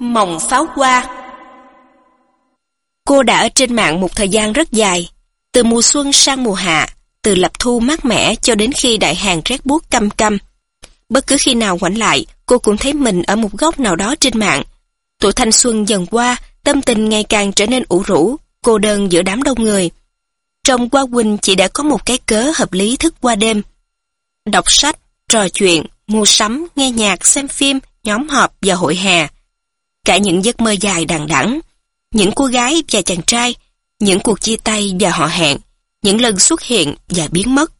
Mộng pháo hoa Cô đã ở trên mạng một thời gian rất dài, từ mùa xuân sang mùa hạ, từ lập thu mát mẻ cho đến khi đại hàng rét buốt căm căm. Bất cứ khi nào ngoảnh lại, cô cũng thấy mình ở một góc nào đó trên mạng. Tuổi thanh xuân dần qua, tâm tình ngày càng trở nên ủ rũ, cô đơn giữa đám đông người. Trong qua Quỳnh chỉ đã có một cái cớ hợp lý thức qua đêm. Đọc sách, trò chuyện, mua sắm, nghe nhạc, xem phim, nhóm họp và hội hè. Cả những giấc mơ dài đằng đẵng, những cô gái và chàng trai, những cuộc chia tay và họ hẹn, những lần xuất hiện và biến mất.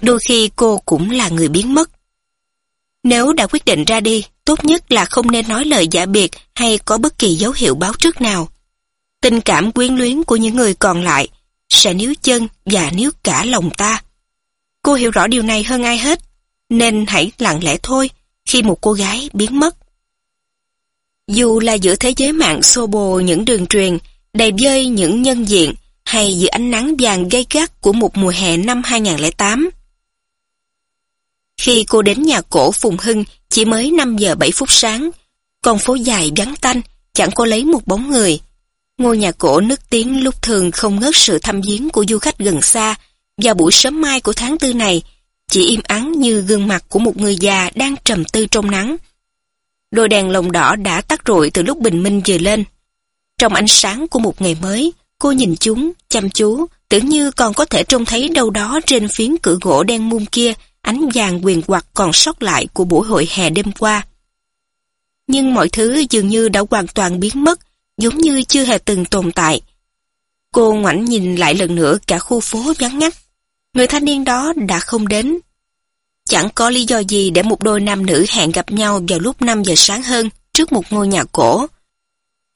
Đôi khi cô cũng là người biến mất. Nếu đã quyết định ra đi, tốt nhất là không nên nói lời giả biệt hay có bất kỳ dấu hiệu báo trước nào. Tình cảm quyến luyến của những người còn lại sẽ níu chân và níu cả lòng ta. Cô hiểu rõ điều này hơn ai hết, nên hãy lặng lẽ thôi khi một cô gái biến mất. Dù là giữa thế giới mạng xô bồ những đường truyền, đầy dơi những nhân diện, hay giữa ánh nắng vàng gay gắt của một mùa hè năm 2008. Khi cô đến nhà cổ Phùng Hưng chỉ mới 5 giờ 7 phút sáng, con phố dài vắng tanh, chẳng có lấy một bóng người. Ngôi nhà cổ nức tiếng lúc thường không ngớt sự thăm viếng của du khách gần xa, và buổi sớm mai của tháng tư này, chỉ im ắng như gương mặt của một người già đang trầm tư trong nắng. Đôi đèn lồng đỏ đã tắt rụi từ lúc bình minh vừa lên. Trong ánh sáng của một ngày mới, cô nhìn chúng, chăm chú, tưởng như còn có thể trông thấy đâu đó trên phiến cửa gỗ đen muôn kia ánh vàng quyền quặt còn sót lại của buổi hội hè đêm qua. Nhưng mọi thứ dường như đã hoàn toàn biến mất, giống như chưa hề từng tồn tại. Cô ngoảnh nhìn lại lần nữa cả khu phố vắng ngắt. Người thanh niên đó đã không đến. Chẳng có lý do gì để một đôi nam nữ hẹn gặp nhau vào lúc 5 giờ sáng hơn trước một ngôi nhà cổ.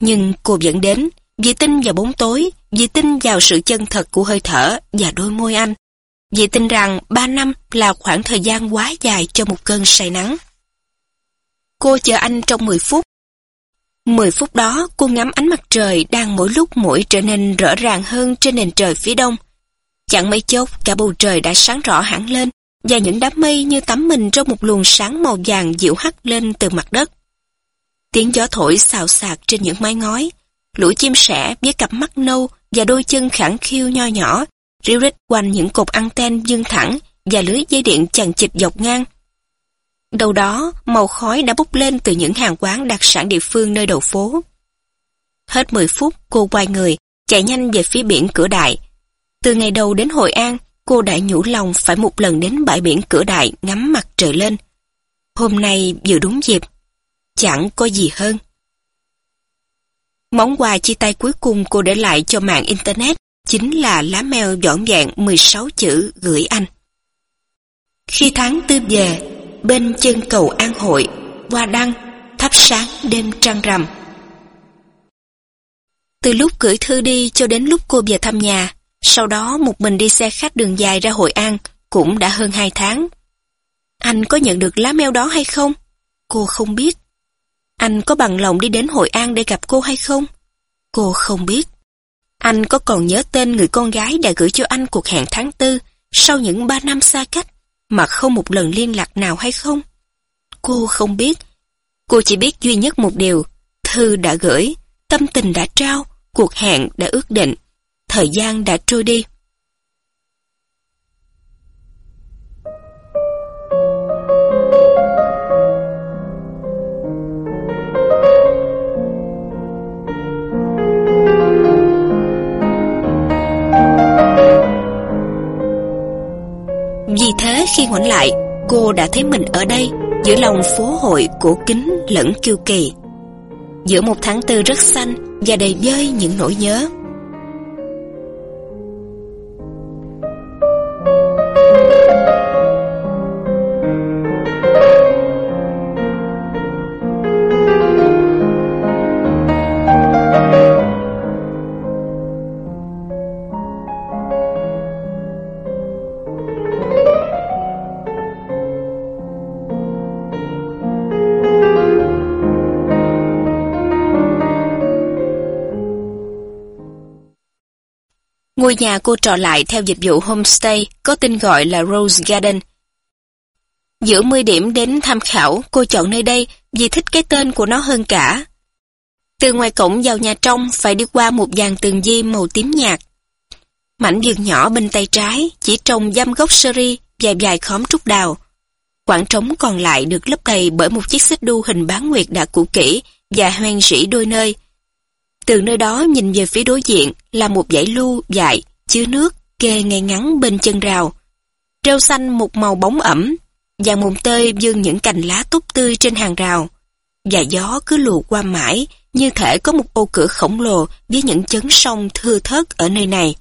Nhưng cô vẫn đến, vì tin vào bóng tối, vì tin vào sự chân thật của hơi thở và đôi môi anh. Vì tin rằng 3 năm là khoảng thời gian quá dài cho một cơn say nắng. Cô chờ anh trong 10 phút. 10 phút đó cô ngắm ánh mặt trời đang mỗi lúc mỗi trở nên rõ ràng hơn trên nền trời phía đông. Chẳng mấy chốc cả bầu trời đã sáng rõ hẳn lên và những đám mây như tắm mình trong một luồng sáng màu vàng dịu hắt lên từ mặt đất. Tiếng gió thổi xào xạc trên những mái ngói, lũ chim sẻ với cặp mắt nâu và đôi chân khẳng khiu nho nhỏ, ríu rít quanh những cột anten dương thẳng và lưới dây điện chằng chịt dọc ngang. Đầu đó, màu khói đã bốc lên từ những hàng quán đặc sản địa phương nơi đầu phố. Hết 10 phút, cô quay người, chạy nhanh về phía biển cửa đại. Từ ngày đầu đến Hội An, cô đã nhủ lòng phải một lần đến bãi biển cửa đại ngắm mặt trời lên. Hôm nay vừa đúng dịp. Chẳng có gì hơn. Món quà chia tay cuối cùng cô để lại cho mạng Internet chính là lá mail dọn dẹn 16 chữ gửi anh. Khi tháng tư về, bên chân cầu An Hội, hoa đăng, thắp sáng đêm trăng rằm. Từ lúc gửi thư đi cho đến lúc cô về thăm nhà, sau đó một mình đi xe khách đường dài ra Hội An cũng đã hơn hai tháng. Anh có nhận được lá mail đó hay không? Cô không biết. Anh có bằng lòng đi đến Hội An để gặp cô hay không? Cô không biết. Anh có còn nhớ tên người con gái đã gửi cho anh cuộc hẹn tháng tư sau những ba năm xa cách mà không một lần liên lạc nào hay không? Cô không biết. Cô chỉ biết duy nhất một điều. Thư đã gửi, tâm tình đã trao, cuộc hẹn đã ước định, thời gian đã trôi đi. Vì thế khi ngoảnh lại, cô đã thấy mình ở đây, giữa lòng phố hội cổ kính lẫn kiêu kỳ. Giữa một tháng tư rất xanh và đầy dơi những nỗi nhớ. Ngôi nhà cô trọ lại theo dịch vụ homestay có tên gọi là Rose Garden. Giữa 10 điểm đến tham khảo, cô chọn nơi đây vì thích cái tên của nó hơn cả. Từ ngoài cổng vào nhà trong phải đi qua một dàn tường di màu tím nhạt. Mảnh vườn nhỏ bên tay trái chỉ trồng dăm gốc sơ ri và vài khóm trúc đào. Quảng trống còn lại được lấp đầy bởi một chiếc xích đu hình bán nguyệt đã cũ kỹ và hoang rỉ đôi nơi. Từ nơi đó nhìn về phía đối diện là một dãy lưu dại, chứa nước, kê ngay ngắn bên chân rào. Rêu xanh một màu bóng ẩm, và mùng tơi dương những cành lá túc tươi trên hàng rào. Và gió cứ lùa qua mãi, như thể có một ô cửa khổng lồ với những chấn sông thưa thớt ở nơi này.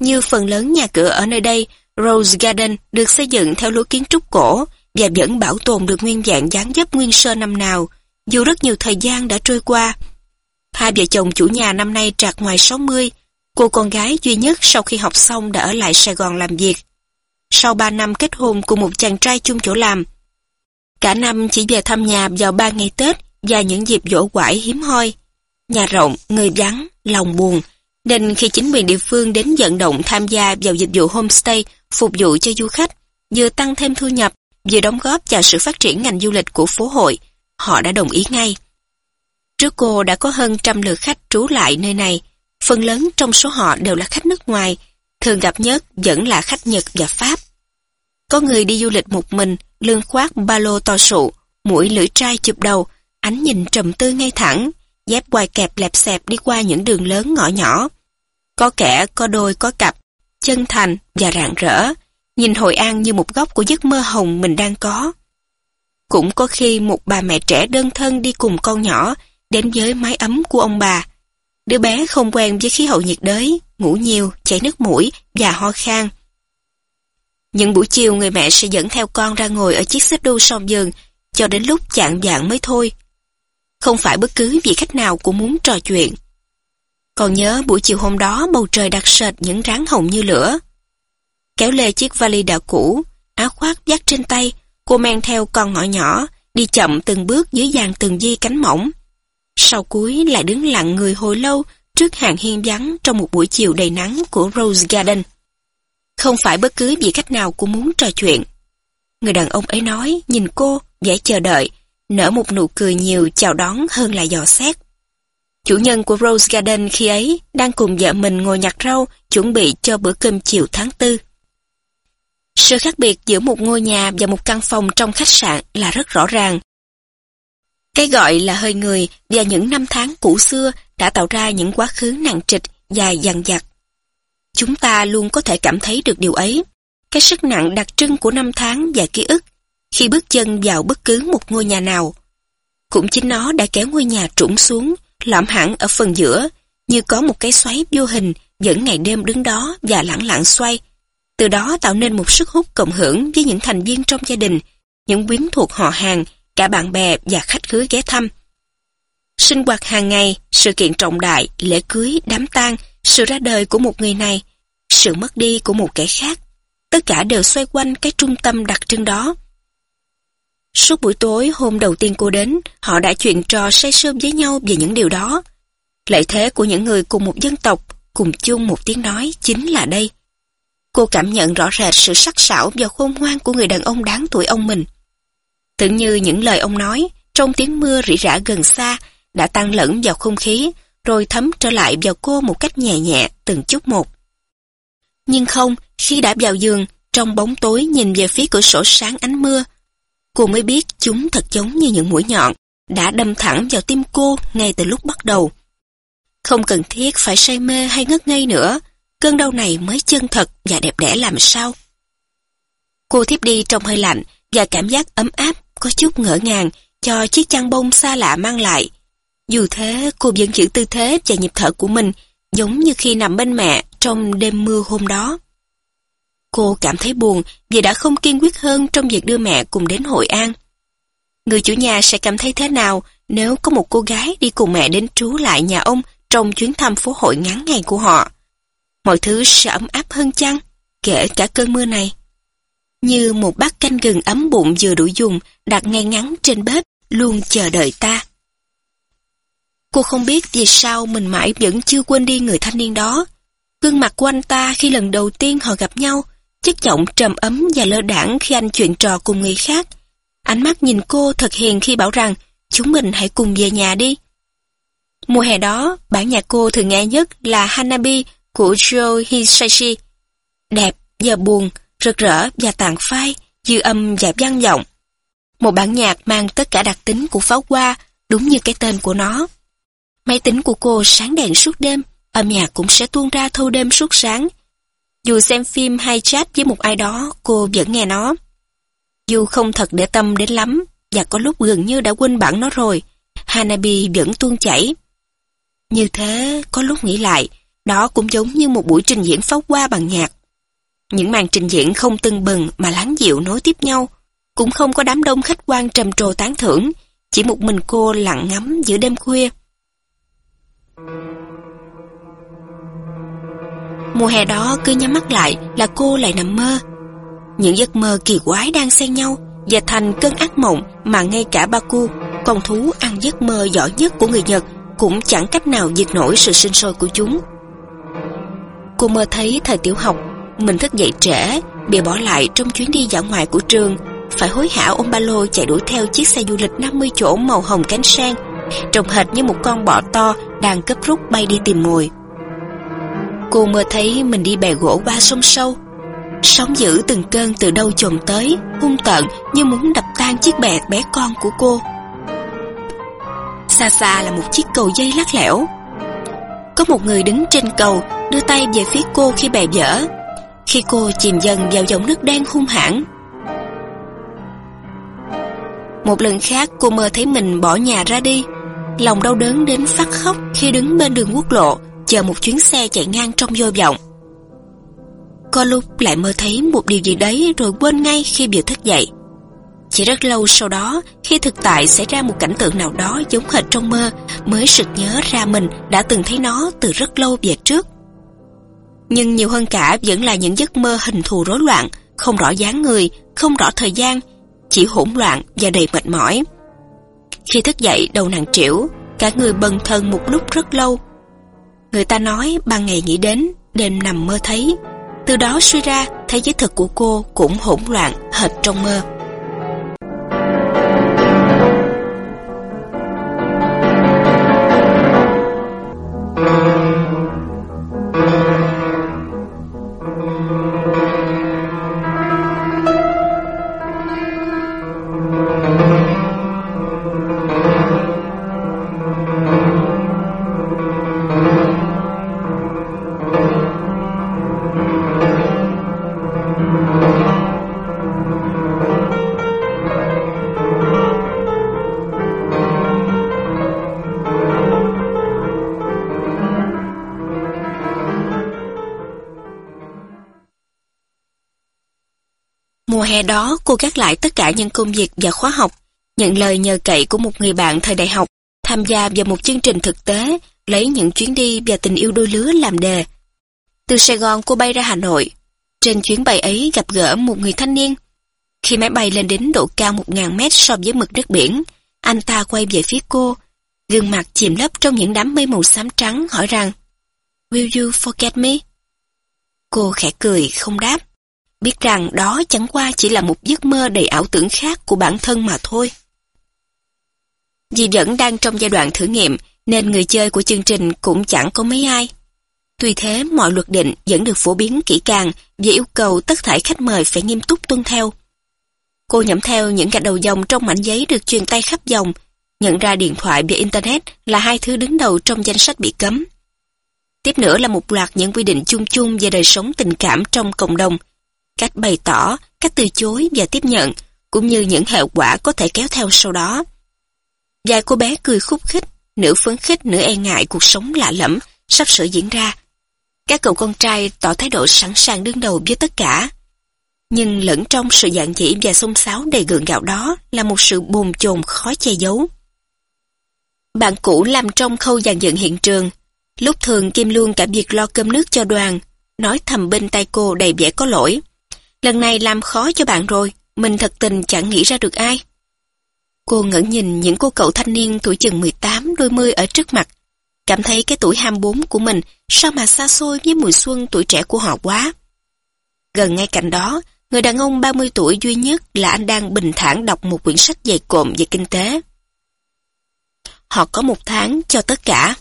Như phần lớn nhà cửa ở nơi đây, Rose Garden được xây dựng theo lối kiến trúc cổ và vẫn bảo tồn được nguyên dạng dáng dấp nguyên sơ năm nào, dù rất nhiều thời gian đã trôi qua. Hai vợ chồng chủ nhà năm nay trạc ngoài 60, cô con gái duy nhất sau khi học xong đã ở lại Sài Gòn làm việc. Sau 3 năm kết hôn cùng một chàng trai chung chỗ làm, cả năm chỉ về thăm nhà vào 3 ngày Tết và những dịp dỗ quải hiếm hoi. Nhà rộng, người vắng, lòng buồn, nên khi chính quyền địa phương đến vận động tham gia vào dịch vụ homestay phục vụ cho du khách, vừa tăng thêm thu nhập, vừa đóng góp vào sự phát triển ngành du lịch của phố hội, họ đã đồng ý ngay. Trước cô đã có hơn trăm lượt khách trú lại nơi này, phần lớn trong số họ đều là khách nước ngoài, thường gặp nhất vẫn là khách Nhật và Pháp. Có người đi du lịch một mình, lưng khoác ba lô to sụ, mũi lưỡi trai chụp đầu, ánh nhìn trầm tư ngay thẳng, dép quai kẹp lẹp xẹp đi qua những đường lớn ngõ nhỏ. Có kẻ, có đôi, có cặp, chân thành và rạng rỡ, nhìn Hội An như một góc của giấc mơ hồng mình đang có. Cũng có khi một bà mẹ trẻ đơn thân đi cùng con nhỏ đến với mái ấm của ông bà. Đứa bé không quen với khí hậu nhiệt đới, ngủ nhiều, chảy nước mũi và ho khan. Những buổi chiều người mẹ sẽ dẫn theo con ra ngồi ở chiếc xếp đu song giường cho đến lúc chạng dạng mới thôi. Không phải bất cứ vị khách nào cũng muốn trò chuyện. Còn nhớ buổi chiều hôm đó bầu trời đặc sệt những ráng hồng như lửa. Kéo lê chiếc vali đã cũ, áo khoác dắt trên tay, cô mang theo con ngõ nhỏ, đi chậm từng bước dưới dàn từng di cánh mỏng. Sau cuối lại đứng lặng người hồi lâu trước hàng hiên vắng trong một buổi chiều đầy nắng của Rose Garden. Không phải bất cứ vị khách nào cũng muốn trò chuyện. Người đàn ông ấy nói, nhìn cô, vẻ chờ đợi, nở một nụ cười nhiều chào đón hơn là dò xét. Chủ nhân của Rose Garden khi ấy đang cùng vợ mình ngồi nhặt rau, chuẩn bị cho bữa cơm chiều tháng tư. Sự khác biệt giữa một ngôi nhà và một căn phòng trong khách sạn là rất rõ ràng. Cái gọi là hơi người và những năm tháng cũ xưa đã tạo ra những quá khứ nặng trịch, dài dằng dặc. Chúng ta luôn có thể cảm thấy được điều ấy. Cái sức nặng đặc trưng của năm tháng và ký ức khi bước chân vào bất cứ một ngôi nhà nào. Cũng chính nó đã kéo ngôi nhà trũng xuống, lõm hẳn ở phần giữa, như có một cái xoáy vô hình dẫn ngày đêm đứng đó và lẳng lặng xoay. Từ đó tạo nên một sức hút cộng hưởng với những thành viên trong gia đình, những quyến thuộc họ hàng, cả bạn bè và khách khứa ghé thăm. Sinh hoạt hàng ngày, sự kiện trọng đại, lễ cưới, đám tang, sự ra đời của một người này, sự mất đi của một kẻ khác, tất cả đều xoay quanh cái trung tâm đặc trưng đó. Suốt buổi tối hôm đầu tiên cô đến, họ đã chuyện trò say sưa với nhau về những điều đó. Lợi thế của những người cùng một dân tộc, cùng chung một tiếng nói chính là đây. Cô cảm nhận rõ rệt sự sắc sảo và khôn ngoan của người đàn ông đáng tuổi ông mình. Tưởng như những lời ông nói, trong tiếng mưa rỉ rả gần xa, đã tan lẫn vào không khí, rồi thấm trở lại vào cô một cách nhẹ nhẹ, từng chút một. Nhưng không, khi đã vào giường, trong bóng tối nhìn về phía cửa sổ sáng ánh mưa, cô mới biết chúng thật giống như những mũi nhọn, đã đâm thẳng vào tim cô ngay từ lúc bắt đầu. Không cần thiết phải say mê hay ngất ngây nữa, cơn đau này mới chân thật và đẹp đẽ làm sao. Cô thiếp đi trong hơi lạnh và cảm giác ấm áp, có chút ngỡ ngàng cho chiếc chăn bông xa lạ mang lại. Dù thế, cô vẫn giữ tư thế và nhịp thở của mình, giống như khi nằm bên mẹ trong đêm mưa hôm đó. Cô cảm thấy buồn vì đã không kiên quyết hơn trong việc đưa mẹ cùng đến Hội An. Người chủ nhà sẽ cảm thấy thế nào nếu có một cô gái đi cùng mẹ đến trú lại nhà ông trong chuyến thăm phố hội ngắn ngày của họ. Mọi thứ sẽ ấm áp hơn chăng, kể cả cơn mưa này. Như một bát canh gừng ấm bụng vừa đủ dùng đặt ngay ngắn trên bếp, luôn chờ đợi ta. Cô không biết vì sao mình mãi vẫn chưa quên đi người thanh niên đó. Gương mặt của anh ta khi lần đầu tiên họ gặp nhau, chất giọng trầm ấm và lơ đảng khi anh chuyện trò cùng người khác. Ánh mắt nhìn cô thật hiền khi bảo rằng chúng mình hãy cùng về nhà đi. Mùa hè đó, bản nhạc cô thường nghe nhất là Hanabi của Joe Hisaishi. Đẹp và buồn, rực rỡ và tàn phai, dư âm và vang vọng. Một bản nhạc mang tất cả đặc tính của pháo hoa, đúng như cái tên của nó. Máy tính của cô sáng đèn suốt đêm, âm nhạc cũng sẽ tuôn ra thâu đêm suốt sáng. Dù xem phim hay chat với một ai đó, cô vẫn nghe nó. Dù không thật để tâm đến lắm, và có lúc gần như đã quên bản nó rồi, Hanabi vẫn tuôn chảy. Như thế, có lúc nghĩ lại, đó cũng giống như một buổi trình diễn pháo hoa bằng nhạc. Những màn trình diễn không tưng bừng mà láng dịu nối tiếp nhau, cũng không có đám đông khách quan trầm trồ tán thưởng, chỉ một mình cô lặng ngắm giữa đêm khuya. Mùa hè đó cứ nhắm mắt lại là cô lại nằm mơ. Những giấc mơ kỳ quái đang xen nhau và thành cơn ác mộng mà ngay cả Baku, con thú ăn giấc mơ giỏi nhất của người Nhật, cũng chẳng cách nào diệt nổi sự sinh sôi của chúng. Cô mơ thấy thời tiểu học, mình thức dậy trễ, bị bỏ lại trong chuyến đi dã ngoại của trường, phải hối hả ôm ba lô chạy đuổi theo chiếc xe du lịch 50 chỗ màu hồng cánh sen, trông hệt như một con bọ to đang cấp rút bay đi tìm mồi. Cô mơ thấy mình đi bè gỗ qua sông sâu, Sóng dữ từng cơn từ đâu chồm tới, hung tợn như muốn đập tan chiếc bè bé con của cô. Xa xa là một chiếc cầu dây lắc lẻo. Có một người đứng trên cầu, đưa tay về phía cô khi bè dở. Khi cô chìm dần vào dòng nước đen hung hãn. Một lần khác cô mơ thấy mình bỏ nhà ra đi. Lòng đau đớn đến phát khóc khi đứng bên đường quốc lộ, chờ một chuyến xe chạy ngang trong vô vọng. Có lúc lại mơ thấy một điều gì đấy rồi quên ngay khi vừa thức dậy. Chỉ rất lâu sau đó, khi thực tại xảy ra một cảnh tượng nào đó giống hệt trong mơ, mới sực nhớ ra mình đã từng thấy nó từ rất lâu về trước. Nhưng nhiều hơn cả vẫn là những giấc mơ hình thù rối loạn, không rõ dáng người, không rõ thời gian, chỉ hỗn loạn và đầy mệt mỏi. Khi thức dậy đầu nặng trĩu, cả người bần thần một lúc rất lâu. Người ta nói ban ngày nghĩ đến, đêm nằm mơ thấy, từ đó suy ra, thế giới thực của cô cũng hỗn loạn hệt trong mơ. Đó, cô gác lại tất cả những công việc và khóa học, nhận lời nhờ cậy của một người bạn thời đại học, tham gia vào một chương trình thực tế, lấy những chuyến đi và tình yêu đôi lứa làm đề. Từ Sài Gòn cô bay ra Hà Nội. Trên chuyến bay ấy gặp gỡ một người thanh niên. Khi máy bay lên đến độ cao 1.000 mét so với mực nước biển, anh ta quay về phía cô, gương mặt chìm lấp trong những đám mây màu xám trắng hỏi rằng Will you forget me? Cô khẽ cười, không đáp biết rằng đó chẳng qua chỉ là một giấc mơ đầy ảo tưởng khác của bản thân mà thôi. Vì vẫn đang trong giai đoạn thử nghiệm, nên người chơi của chương trình cũng chẳng có mấy ai. Tuy thế, mọi luật định vẫn được phổ biến kỹ càng và yêu cầu tất thảy khách mời phải nghiêm túc tuân theo. Cô nhẩm theo những gạch đầu dòng trong mảnh giấy được truyền tay khắp dòng, nhận ra điện thoại và Internet là hai thứ đứng đầu trong danh sách bị cấm. Tiếp nữa là một loạt những quy định chung chung về đời sống tình cảm trong cộng đồng, cách bày tỏ, cách từ chối và tiếp nhận, cũng như những hệ quả có thể kéo theo sau đó. Vài cô bé cười khúc khích, nửa phấn khích nửa e ngại cuộc sống lạ lẫm sắp sửa diễn ra. Các cậu con trai tỏ thái độ sẵn sàng đương đầu với tất cả. Nhưng lẫn trong sự dạng dĩ và xông xáo đầy gượng gạo đó là một sự bồn chồn khó che giấu. Bạn cũ làm trong khâu dàn dựng hiện trường. Lúc thường Kim luôn cả việc lo cơm nước cho đoàn, nói thầm bên tay cô đầy vẻ có lỗi. Lần này làm khó cho bạn rồi, mình thật tình chẳng nghĩ ra được ai. Cô ngẩn nhìn những cô cậu thanh niên tuổi chừng 18 đôi mươi ở trước mặt, cảm thấy cái tuổi 24 của mình sao mà xa xôi với mùi xuân tuổi trẻ của họ quá. Gần ngay cạnh đó, người đàn ông 30 tuổi duy nhất là anh đang bình thản đọc một quyển sách dày cộm về kinh tế. họ có một tháng cho tất cả.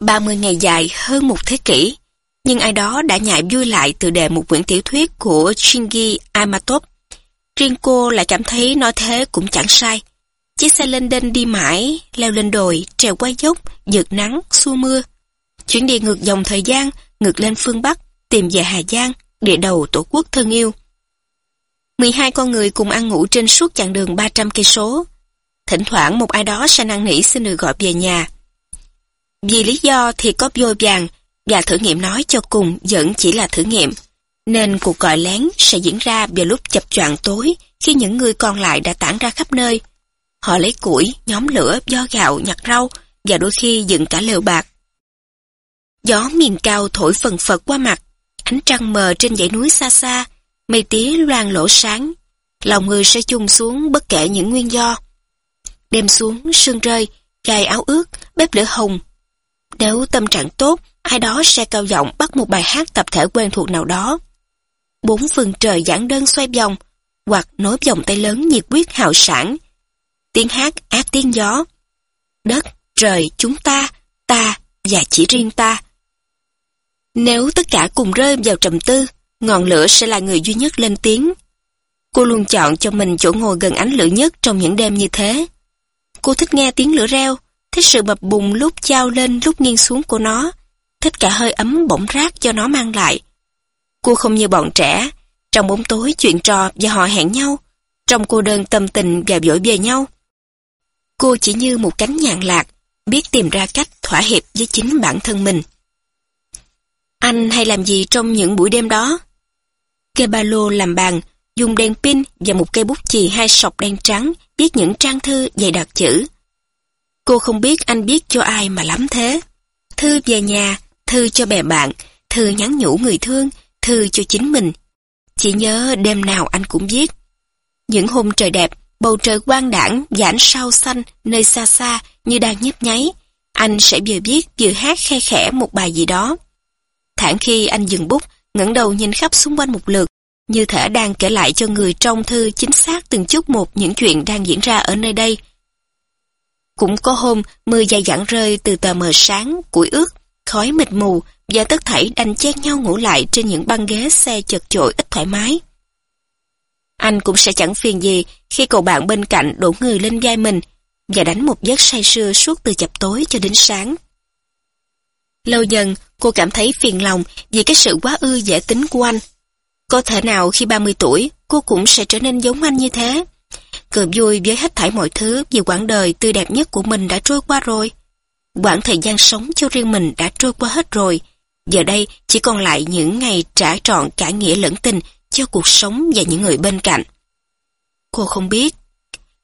30 ngày dài hơn một thế kỷ, nhưng ai đó đã nhại vui lại từ đề một quyển tiểu thuyết của Shinji Amatop. Riêng cô lại cảm thấy nói thế cũng chẳng sai. Chiếc xe lên đên đi mãi, leo lên đồi, trèo qua dốc, dượt nắng, xua mưa. Chuyến đi ngược dòng thời gian, ngược lên phương Bắc, tìm về Hà Giang, địa đầu tổ quốc thân yêu. 12 con người cùng ăn ngủ trên suốt chặng đường 300 cây số. Thỉnh thoảng một ai đó sẽ năn nỉ xin được gọi về nhà. Vì lý do thì có vô vàng và thử nghiệm nói cho cùng vẫn chỉ là thử nghiệm. Nên cuộc gọi lén sẽ diễn ra vào lúc chập choạng tối khi những người còn lại đã tản ra khắp nơi. Họ lấy củi, nhóm lửa, do gạo, nhặt rau và đôi khi dựng cả lều bạc. Gió miền cao thổi phần phật qua mặt, ánh trăng mờ trên dãy núi xa xa, mây tía loang lỗ sáng. Lòng người sẽ chung xuống bất kể những nguyên do. Đêm xuống, sương rơi, gai áo ướt, bếp lửa hồng. Nếu tâm trạng tốt, ai đó sẽ cao giọng bắt một bài hát tập thể quen thuộc nào đó. Bốn phương trời giảng đơn xoay vòng, hoặc nối vòng tay lớn nhiệt quyết hào sản. Tiếng hát ác tiếng gió. Đất, trời, chúng ta, ta và chỉ riêng ta. Nếu tất cả cùng rơi vào trầm tư, ngọn lửa sẽ là người duy nhất lên tiếng. Cô luôn chọn cho mình chỗ ngồi gần ánh lửa nhất trong những đêm như thế. Cô thích nghe tiếng lửa reo, thích sự bập bùng lúc trao lên lúc nghiêng xuống của nó, thích cả hơi ấm bỗng rác cho nó mang lại. Cô không như bọn trẻ, trong bóng tối chuyện trò và họ hẹn nhau, trong cô đơn tâm tình và vội về nhau. Cô chỉ như một cánh nhạn lạc, biết tìm ra cách thỏa hiệp với chính bản thân mình. Anh hay làm gì trong những buổi đêm đó? Kê ba lô làm bàn, dùng đèn pin và một cây bút chì hai sọc đen trắng viết những trang thư dày đặc chữ. Cô không biết anh biết cho ai mà lắm thế. Thư về nhà, thư cho bè bạn, thư nhắn nhủ người thương, thư cho chính mình. Chỉ nhớ đêm nào anh cũng viết. Những hôm trời đẹp, bầu trời quang đảng và ánh sao xanh nơi xa xa như đang nhấp nháy, anh sẽ vừa viết vừa hát khe khẽ một bài gì đó. Thẳng khi anh dừng bút, ngẩng đầu nhìn khắp xung quanh một lượt, như thể đang kể lại cho người trong thư chính xác từng chút một những chuyện đang diễn ra ở nơi đây. Cũng có hôm, mưa dày dặn rơi từ tờ mờ sáng, củi ướt, khói mịt mù và tất thảy đành chen nhau ngủ lại trên những băng ghế xe chật chội ít thoải mái. Anh cũng sẽ chẳng phiền gì khi cậu bạn bên cạnh đổ người lên vai mình và đánh một giấc say sưa suốt từ chập tối cho đến sáng. Lâu dần, cô cảm thấy phiền lòng vì cái sự quá ư dễ tính của anh. Có thể nào khi 30 tuổi, cô cũng sẽ trở nên giống anh như thế. Cười vui với hết thảy mọi thứ vì quãng đời tươi đẹp nhất của mình đã trôi qua rồi. Quãng thời gian sống cho riêng mình đã trôi qua hết rồi. Giờ đây chỉ còn lại những ngày trả trọn cả nghĩa lẫn tình cho cuộc sống và những người bên cạnh. Cô không biết,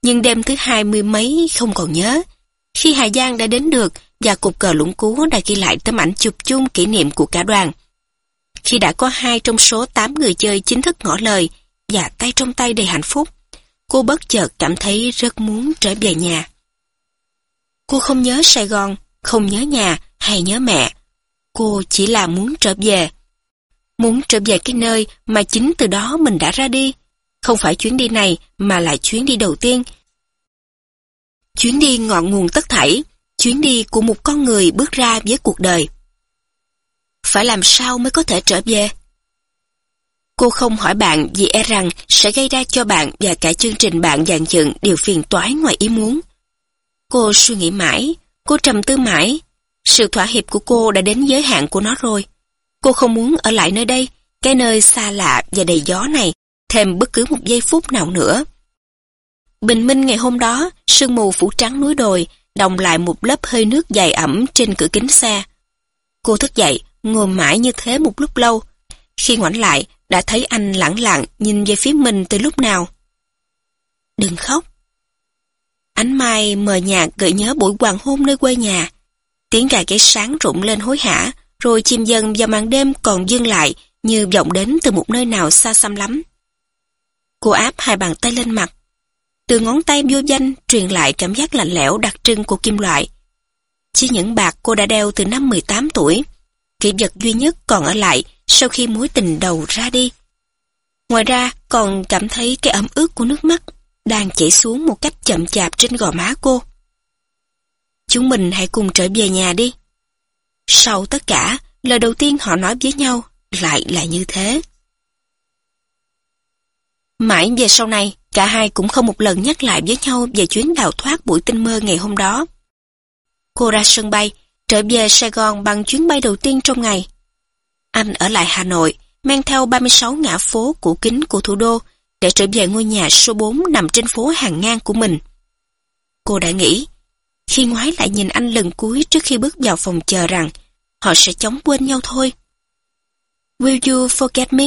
nhưng đêm thứ hai mươi mấy không còn nhớ. Khi Hà Giang đã đến được và cục cờ lũng cú đã ghi lại tấm ảnh chụp chung kỷ niệm của cả đoàn. Khi đã có hai trong số tám người chơi chính thức ngỏ lời và tay trong tay đầy hạnh phúc, cô bất chợt cảm thấy rất muốn trở về nhà. Cô không nhớ Sài Gòn, không nhớ nhà hay nhớ mẹ. Cô chỉ là muốn trở về. Muốn trở về cái nơi mà chính từ đó mình đã ra đi. Không phải chuyến đi này mà là chuyến đi đầu tiên. Chuyến đi ngọn nguồn tất thảy, chuyến đi của một con người bước ra với cuộc đời. Phải làm sao mới có thể trở về? Cô không hỏi bạn vì e rằng sẽ gây ra cho bạn và cả chương trình bạn dàn dựng điều phiền toái ngoài ý muốn. Cô suy nghĩ mãi, cô trầm tư mãi. Sự thỏa hiệp của cô đã đến giới hạn của nó rồi. Cô không muốn ở lại nơi đây, cái nơi xa lạ và đầy gió này, thêm bất cứ một giây phút nào nữa. Bình minh ngày hôm đó, sương mù phủ trắng núi đồi, đồng lại một lớp hơi nước dày ẩm trên cửa kính xe. Cô thức dậy, ngồi mãi như thế một lúc lâu. Khi ngoảnh lại, đã thấy anh lẳng lặng nhìn về phía mình từ lúc nào. Đừng khóc. Ánh mai mờ nhạt gợi nhớ buổi hoàng hôn nơi quê nhà. Tiếng gà gáy sáng rụng lên hối hả, rồi chim dần vào màn đêm còn dưng lại như vọng đến từ một nơi nào xa xăm lắm. Cô áp hai bàn tay lên mặt. Từ ngón tay vô danh truyền lại cảm giác lạnh lẽo đặc trưng của kim loại. Chỉ những bạc cô đã đeo từ năm 18 tuổi, kỷ vật duy nhất còn ở lại sau khi mối tình đầu ra đi. Ngoài ra còn cảm thấy cái ấm ướt của nước mắt đang chảy xuống một cách chậm chạp trên gò má cô. chúng mình hãy cùng trở về nhà đi. Sau tất cả, lời đầu tiên họ nói với nhau lại là như thế. Mãi về sau này, cả hai cũng không một lần nhắc lại với nhau về chuyến đào thoát buổi tinh mơ ngày hôm đó. Cô ra sân bay, trở về Sài Gòn bằng chuyến bay đầu tiên trong ngày. Anh ở lại Hà Nội, mang theo 36 ngã phố cũ kính của thủ đô để trở về ngôi nhà số 4 nằm trên phố hàng ngang của mình. Cô đã nghĩ, khi ngoái lại nhìn anh lần cuối trước khi bước vào phòng chờ rằng họ sẽ chóng quên nhau thôi. Will you forget me?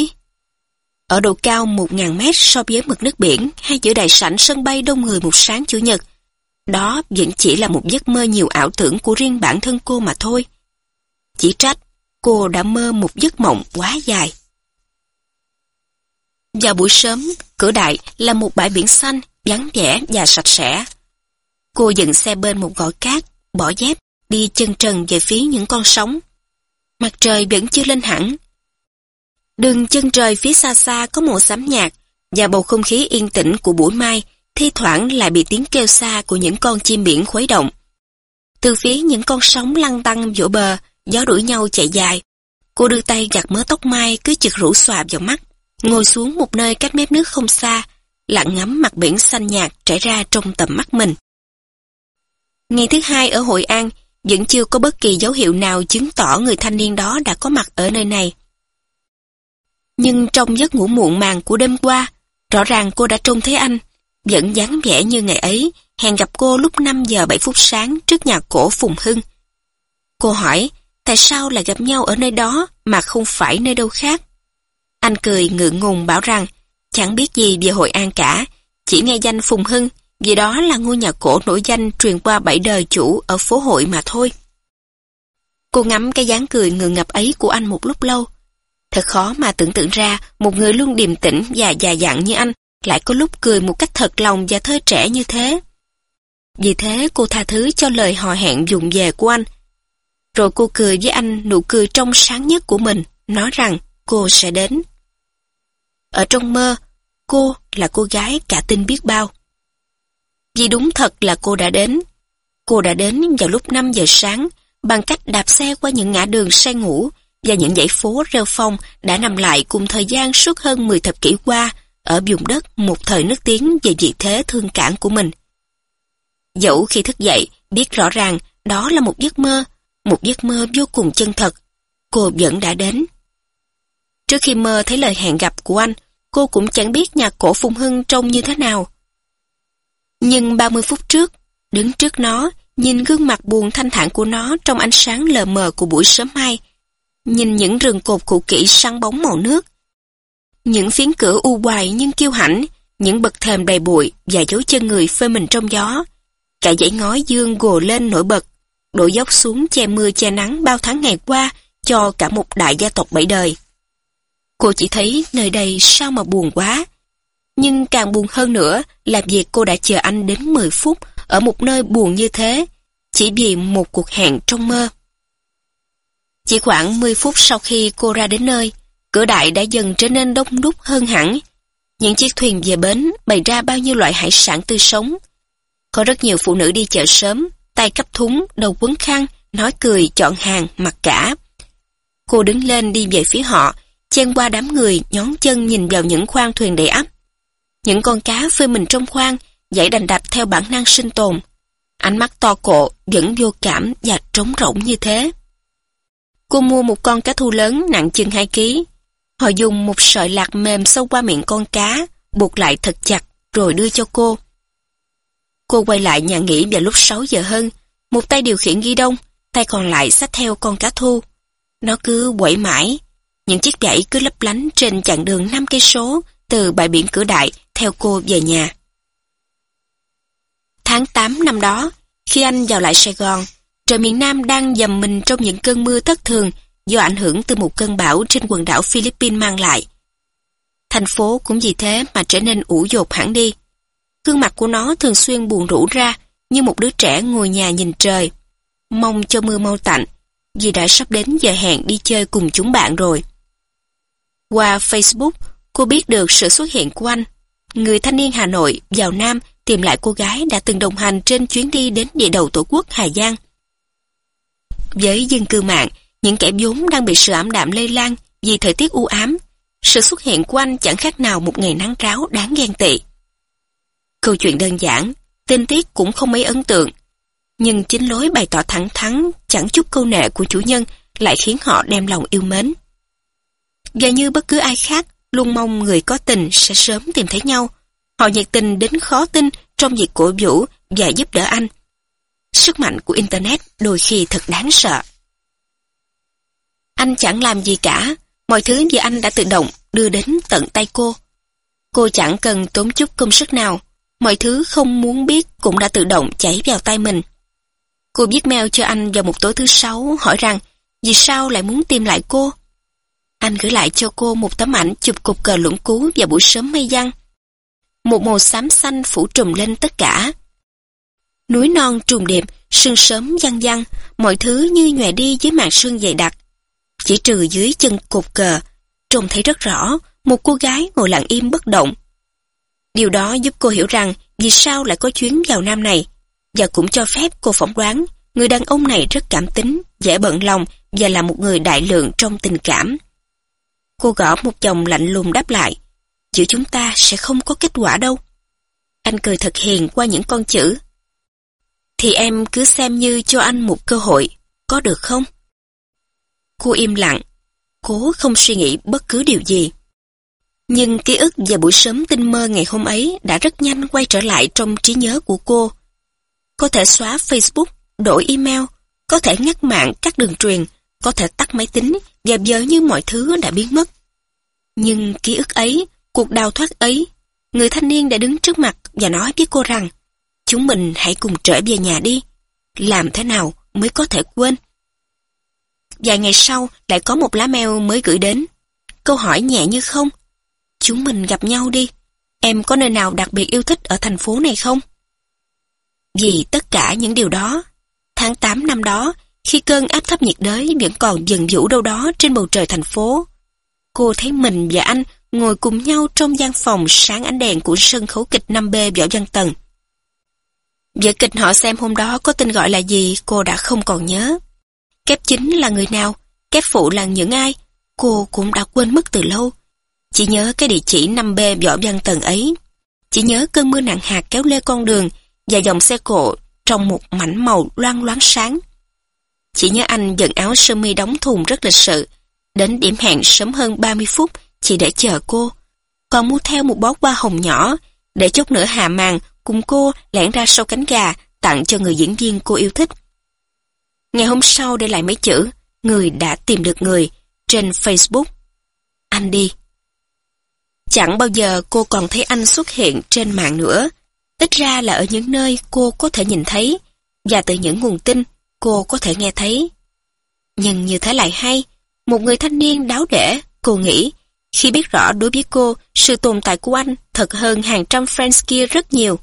Ở độ cao 1.000 mét so với mực nước biển hay giữa đại sảnh sân bay đông người một sáng Chủ nhật, đó vẫn chỉ là một giấc mơ nhiều ảo tưởng của riêng bản thân cô mà thôi. Chỉ trách, cô đã mơ một giấc mộng quá dài. Vào buổi sớm, cửa đại là một bãi biển xanh, vắng vẻ và sạch sẽ. Cô dừng xe bên một gò cát, bỏ dép, đi chân trần về phía những con sóng. Mặt trời vẫn chưa lên hẳn. Đường chân trời phía xa xa có màu xám nhạt và bầu không khí yên tĩnh của buổi mai thi thoảng lại bị tiếng kêu xa của những con chim biển khuấy động. Từ phía những con sóng lăn tăng vỗ bờ, gió đuổi nhau chạy dài. Cô đưa tay gạt mớ tóc mai cứ chực rủ xòa vào mắt, ngồi xuống một nơi cách mép nước không xa, lặng ngắm mặt biển xanh nhạt trải ra trong tầm mắt mình. Ngày thứ hai ở Hội An, vẫn chưa có bất kỳ dấu hiệu nào chứng tỏ người thanh niên đó đã có mặt ở nơi này. Nhưng trong giấc ngủ muộn màng của đêm qua, rõ ràng cô đã trông thấy anh, vẫn dáng vẻ như ngày ấy, hẹn gặp cô lúc 5 giờ 7 phút sáng trước nhà cổ Phùng Hưng. Cô hỏi, tại sao lại gặp nhau ở nơi đó mà không phải nơi đâu khác? Anh cười ngượng ngùng bảo rằng, chẳng biết gì về Hội An cả, chỉ nghe danh Phùng Hưng, vì đó là ngôi nhà cổ nổi danh truyền qua bảy đời chủ ở phố hội mà thôi. Cô ngắm cái dáng cười ngượng ngập ấy của anh một lúc lâu. Thật khó mà tưởng tượng ra một người luôn điềm tĩnh và già dặn như anh lại có lúc cười một cách thật lòng và thơ trẻ như thế. Vì thế cô tha thứ cho lời hò hẹn dùng về của anh. Rồi cô cười với anh nụ cười trong sáng nhất của mình, nói rằng cô sẽ đến. Ở trong mơ, cô là cô gái cả tin biết bao. Vì đúng thật là cô đã đến. Cô đã đến vào lúc 5 giờ sáng bằng cách đạp xe qua những ngã đường say ngủ và những dãy phố rêu phong đã nằm lại cùng thời gian suốt hơn 10 thập kỷ qua ở vùng đất một thời nước tiếng về vị thế thương cảng của mình. Dẫu khi thức dậy, biết rõ ràng đó là một giấc mơ, một giấc mơ vô cùng chân thật, cô vẫn đã đến. Trước khi mơ thấy lời hẹn gặp của anh, cô cũng chẳng biết nhà cổ Phùng Hưng trông như thế nào. Nhưng 30 phút trước, đứng trước nó, nhìn gương mặt buồn thanh thản của nó trong ánh sáng lờ mờ của buổi sớm mai, nhìn những rừng cột cũ kỹ săn bóng màu nước, những phiến cửa u hoài nhưng kiêu hãnh, những bậc thềm đầy bụi và dấu chân người phơi mình trong gió. Cả dãy ngói dương gồ lên nổi bật, đổ dốc xuống che mưa che nắng bao tháng ngày qua cho cả một đại gia tộc bảy đời. Cô chỉ thấy nơi đây sao mà buồn quá. Nhưng càng buồn hơn nữa là việc cô đã chờ anh đến 10 phút ở một nơi buồn như thế, chỉ vì một cuộc hẹn trong mơ. Chỉ khoảng 10 phút sau khi cô ra đến nơi, cửa đại đã dần trở nên đông đúc hơn hẳn. Những chiếc thuyền về bến bày ra bao nhiêu loại hải sản tươi sống. Có rất nhiều phụ nữ đi chợ sớm, tay cắp thúng, đầu quấn khăn, nói cười, chọn hàng, mặc cả. Cô đứng lên đi về phía họ, chen qua đám người, nhón chân nhìn vào những khoang thuyền đầy ắp. Những con cá phơi mình trong khoang, dãy đành đạch theo bản năng sinh tồn. Ánh mắt to cộ, vẫn vô cảm và trống rỗng như thế. Cô mua một con cá thu lớn nặng chừng 2 kg. Họ dùng một sợi lạc mềm sâu qua miệng con cá, buộc lại thật chặt, rồi đưa cho cô. Cô quay lại nhà nghỉ vào lúc 6 giờ hơn, một tay điều khiển ghi đông, tay còn lại xách theo con cá thu. Nó cứ quẩy mãi, những chiếc dãy cứ lấp lánh trên chặng đường 5 cây số từ bãi biển cửa đại theo cô về nhà. Tháng 8 năm đó, khi anh vào lại Sài Gòn, trời miền Nam đang dầm mình trong những cơn mưa thất thường do ảnh hưởng từ một cơn bão trên quần đảo Philippines mang lại. Thành phố cũng vì thế mà trở nên ủ dột hẳn đi. Gương mặt của nó thường xuyên buồn rũ ra như một đứa trẻ ngồi nhà nhìn trời. Mong cho mưa mau tạnh vì đã sắp đến giờ hẹn đi chơi cùng chúng bạn rồi. Qua Facebook, cô biết được sự xuất hiện của anh. Người thanh niên Hà Nội vào Nam tìm lại cô gái đã từng đồng hành trên chuyến đi đến địa đầu tổ quốc Hà Giang. Với dân cư mạng, những kẻ vốn đang bị sự ảm đạm lây lan vì thời tiết u ám, sự xuất hiện của anh chẳng khác nào một ngày nắng ráo đáng ghen tị. Câu chuyện đơn giản, tin tiết cũng không mấy ấn tượng, nhưng chính lối bày tỏ thẳng thắn, chẳng chút câu nệ của chủ nhân lại khiến họ đem lòng yêu mến. Và như bất cứ ai khác, luôn mong người có tình sẽ sớm tìm thấy nhau. Họ nhiệt tình đến khó tin trong việc cổ vũ và giúp đỡ anh. Sức mạnh của Internet đôi khi thật đáng sợ. Anh chẳng làm gì cả, mọi thứ về anh đã tự động đưa đến tận tay cô. Cô chẳng cần tốn chút công sức nào, mọi thứ không muốn biết cũng đã tự động chảy vào tay mình. Cô viết mail cho anh vào một tối thứ sáu hỏi rằng vì sao lại muốn tìm lại cô. Anh gửi lại cho cô một tấm ảnh chụp cục cờ lũng cú vào buổi sớm mây giăng. Một màu xám xanh phủ trùm lên tất cả. Núi non trùng đẹp, sương sớm giăng giăng, mọi thứ như nhòe đi dưới màn sương dày đặc. Chỉ trừ dưới chân cột cờ, trông thấy rất rõ, một cô gái ngồi lặng im bất động. Điều đó giúp cô hiểu rằng vì sao lại có chuyến vào Nam này, và cũng cho phép cô phỏng đoán người đàn ông này rất cảm tính, dễ bận lòng và là một người đại lượng trong tình cảm. Cô gõ một chồng lạnh lùng đáp lại, giữa chúng ta sẽ không có kết quả đâu. Anh cười thật hiền qua những con chữ. Thì em cứ xem như cho anh một cơ hội, có được không? Cô im lặng, cố không suy nghĩ bất cứ điều gì. Nhưng ký ức về buổi sớm tinh mơ ngày hôm ấy đã rất nhanh quay trở lại trong trí nhớ của cô. Có thể xóa Facebook, đổi email, có thể ngắt mạng các đường truyền, có thể tắt máy tính và giờ như mọi thứ đã biến mất. Nhưng ký ức ấy, cuộc đào thoát ấy, người thanh niên đã đứng trước mặt và nói với cô rằng chúng mình hãy cùng trở về nhà đi. Làm thế nào mới có thể quên? Vài ngày sau lại có một lá mail mới gửi đến. Câu hỏi nhẹ như không. Chúng mình gặp nhau đi. Em có nơi nào đặc biệt yêu thích ở thành phố này không? Vì tất cả những điều đó, tháng 8 năm đó, khi cơn áp thấp nhiệt đới vẫn còn dần vũ đâu đó trên bầu trời thành phố, cô thấy mình và anh ngồi cùng nhau trong gian phòng sáng ánh đèn của sân khấu kịch 5B Võ Văn Tần. Vở kịch họ xem hôm đó có tên gọi là gì cô đã không còn nhớ. Kép chính là người nào, kép phụ là những ai, cô cũng đã quên mất từ lâu. Chỉ nhớ cái địa chỉ 5B Võ Văn Tần ấy. Chỉ nhớ cơn mưa nặng hạt kéo lê con đường và dòng xe cộ trong một mảnh màu loang loáng sáng. Chỉ nhớ anh dẫn áo sơ mi đóng thùng rất lịch sự, đến điểm hẹn sớm hơn 30 phút chỉ để chờ cô. Còn mua theo một bó hoa hồng nhỏ, để chốc nữa hạ màn cùng cô lẻn ra sau cánh gà tặng cho người diễn viên cô yêu thích. Ngày hôm sau để lại mấy chữ, người đã tìm được người, trên Facebook. Anh đi. Chẳng bao giờ cô còn thấy anh xuất hiện trên mạng nữa, Ít ra là ở những nơi cô có thể nhìn thấy, và từ những nguồn tin cô có thể nghe thấy. Nhưng như thế lại hay, một người thanh niên đáo để, cô nghĩ, khi biết rõ đối với cô, sự tồn tại của anh thật hơn hàng trăm friends kia rất nhiều.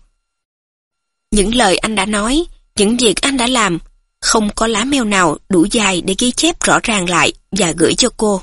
Những lời anh đã nói, những việc anh đã làm, không có lá mèo nào đủ dài để ghi chép rõ ràng lại và gửi cho cô.